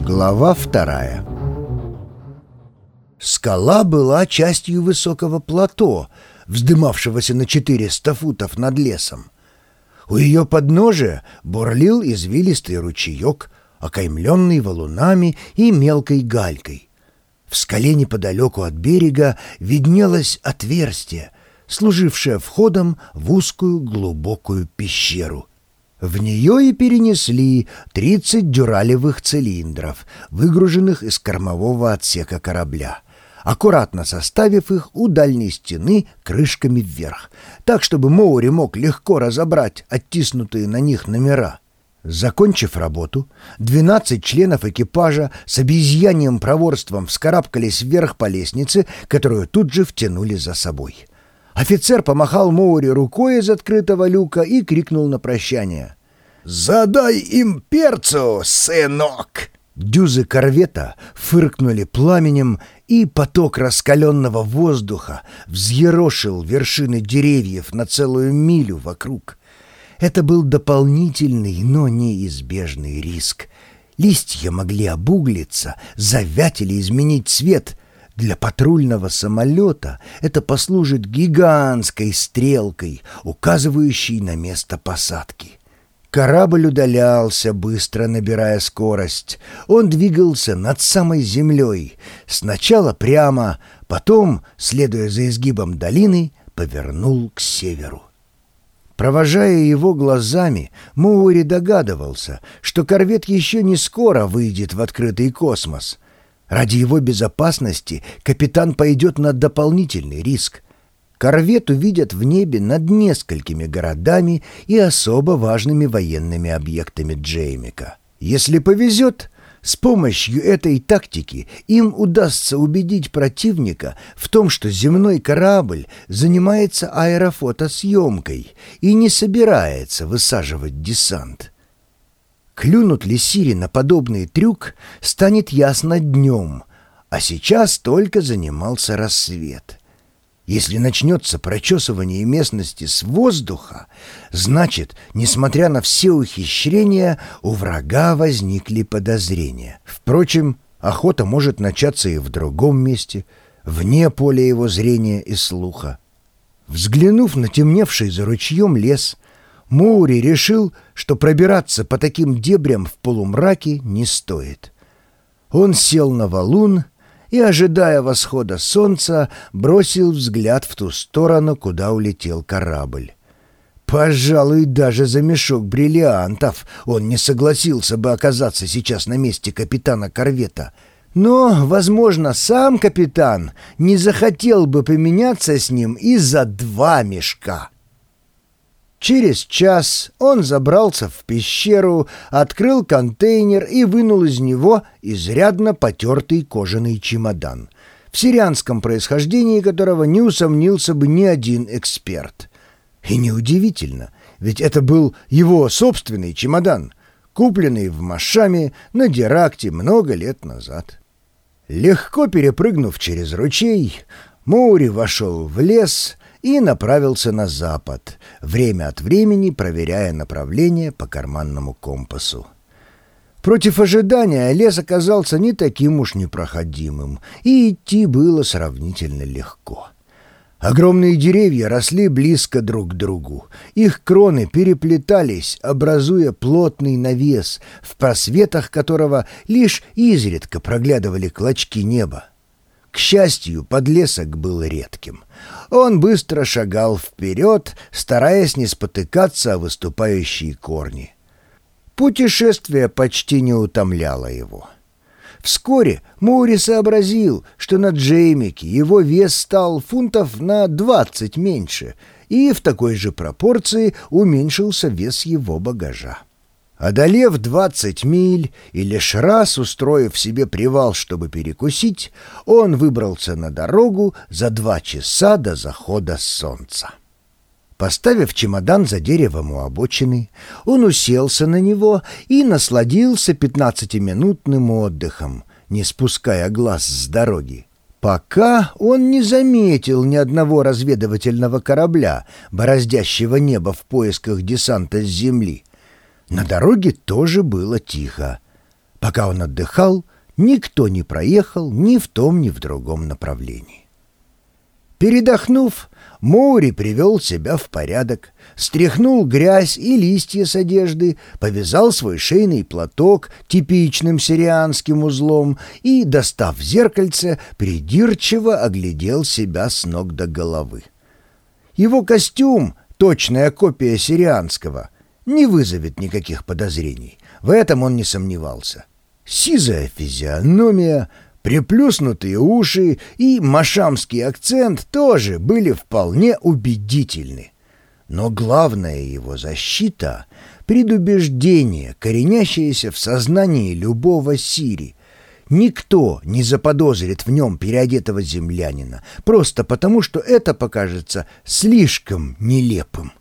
Глава вторая Скала была частью высокого плато, вздымавшегося на 400 футов над лесом. У ее подножия бурлил извилистый ручеек, окаймленный валунами и мелкой галькой. В скале неподалеку от берега виднелось отверстие, служившее входом в узкую глубокую пещеру. В нее и перенесли 30 дюралевых цилиндров, выгруженных из кормового отсека корабля, аккуратно составив их у дальней стены крышками вверх, так, чтобы Моури мог легко разобрать оттиснутые на них номера. Закончив работу, 12 членов экипажа с обезьяньем проворством вскарабкались вверх по лестнице, которую тут же втянули за собой. Офицер помахал Моури рукой из открытого люка и крикнул на прощание. «Задай им перцу, сынок!» Дюзы корвета фыркнули пламенем, и поток раскаленного воздуха взъерошил вершины деревьев на целую милю вокруг. Это был дополнительный, но неизбежный риск. Листья могли обуглиться, завять или изменить цвет — для патрульного самолета это послужит гигантской стрелкой, указывающей на место посадки. Корабль удалялся, быстро набирая скорость. Он двигался над самой землей, сначала прямо, потом, следуя за изгибом долины, повернул к северу. Провожая его глазами, Моури догадывался, что корвет еще не скоро выйдет в открытый космос — Ради его безопасности капитан пойдет на дополнительный риск. Корвет увидят в небе над несколькими городами и особо важными военными объектами Джеймика. Если повезет, с помощью этой тактики им удастся убедить противника в том, что земной корабль занимается аэрофотосъемкой и не собирается высаживать десант. Клюнут ли Сири на подобный трюк, станет ясно днем, а сейчас только занимался рассвет. Если начнется прочесывание местности с воздуха, значит, несмотря на все ухищрения, у врага возникли подозрения. Впрочем, охота может начаться и в другом месте, вне поля его зрения и слуха. Взглянув на темневший за ручьем лес, Моури решил, что пробираться по таким дебрям в полумраке не стоит. Он сел на валун и, ожидая восхода солнца, бросил взгляд в ту сторону, куда улетел корабль. Пожалуй, даже за мешок бриллиантов он не согласился бы оказаться сейчас на месте капитана корвета. Но, возможно, сам капитан не захотел бы поменяться с ним и за два мешка. Через час он забрался в пещеру, открыл контейнер и вынул из него изрядно потертый кожаный чемодан, в сирианском происхождении которого не усомнился бы ни один эксперт. И неудивительно, ведь это был его собственный чемодан, купленный в Машаме на Диракте много лет назад. Легко перепрыгнув через ручей, Моури вошел в лес — и направился на запад, время от времени проверяя направление по карманному компасу. Против ожидания лес оказался не таким уж непроходимым, и идти было сравнительно легко. Огромные деревья росли близко друг к другу. Их кроны переплетались, образуя плотный навес, в просветах которого лишь изредка проглядывали клочки неба. К счастью, подлесок был редким. Он быстро шагал вперед, стараясь не спотыкаться о выступающие корни. Путешествие почти не утомляло его. Вскоре Мури сообразил, что на Джеймике его вес стал фунтов на двадцать меньше, и в такой же пропорции уменьшился вес его багажа. Одолев двадцать миль и лишь раз устроив себе привал, чтобы перекусить, он выбрался на дорогу за два часа до захода солнца. Поставив чемодан за деревом у обочины, он уселся на него и насладился пятнадцатиминутным отдыхом, не спуская глаз с дороги. Пока он не заметил ни одного разведывательного корабля, бороздящего небо в поисках десанта с земли — на дороге тоже было тихо. Пока он отдыхал, никто не проехал ни в том, ни в другом направлении. Передохнув, Моури привел себя в порядок, стряхнул грязь и листья с одежды, повязал свой шейный платок типичным сирианским узлом и, достав зеркальце, придирчиво оглядел себя с ног до головы. Его костюм, точная копия сирианского, не вызовет никаких подозрений. В этом он не сомневался. Сизая физиономия, приплюснутые уши и машамский акцент тоже были вполне убедительны. Но главная его защита — предубеждение, коренящееся в сознании любого Сири. Никто не заподозрит в нем переодетого землянина, просто потому что это покажется слишком нелепым.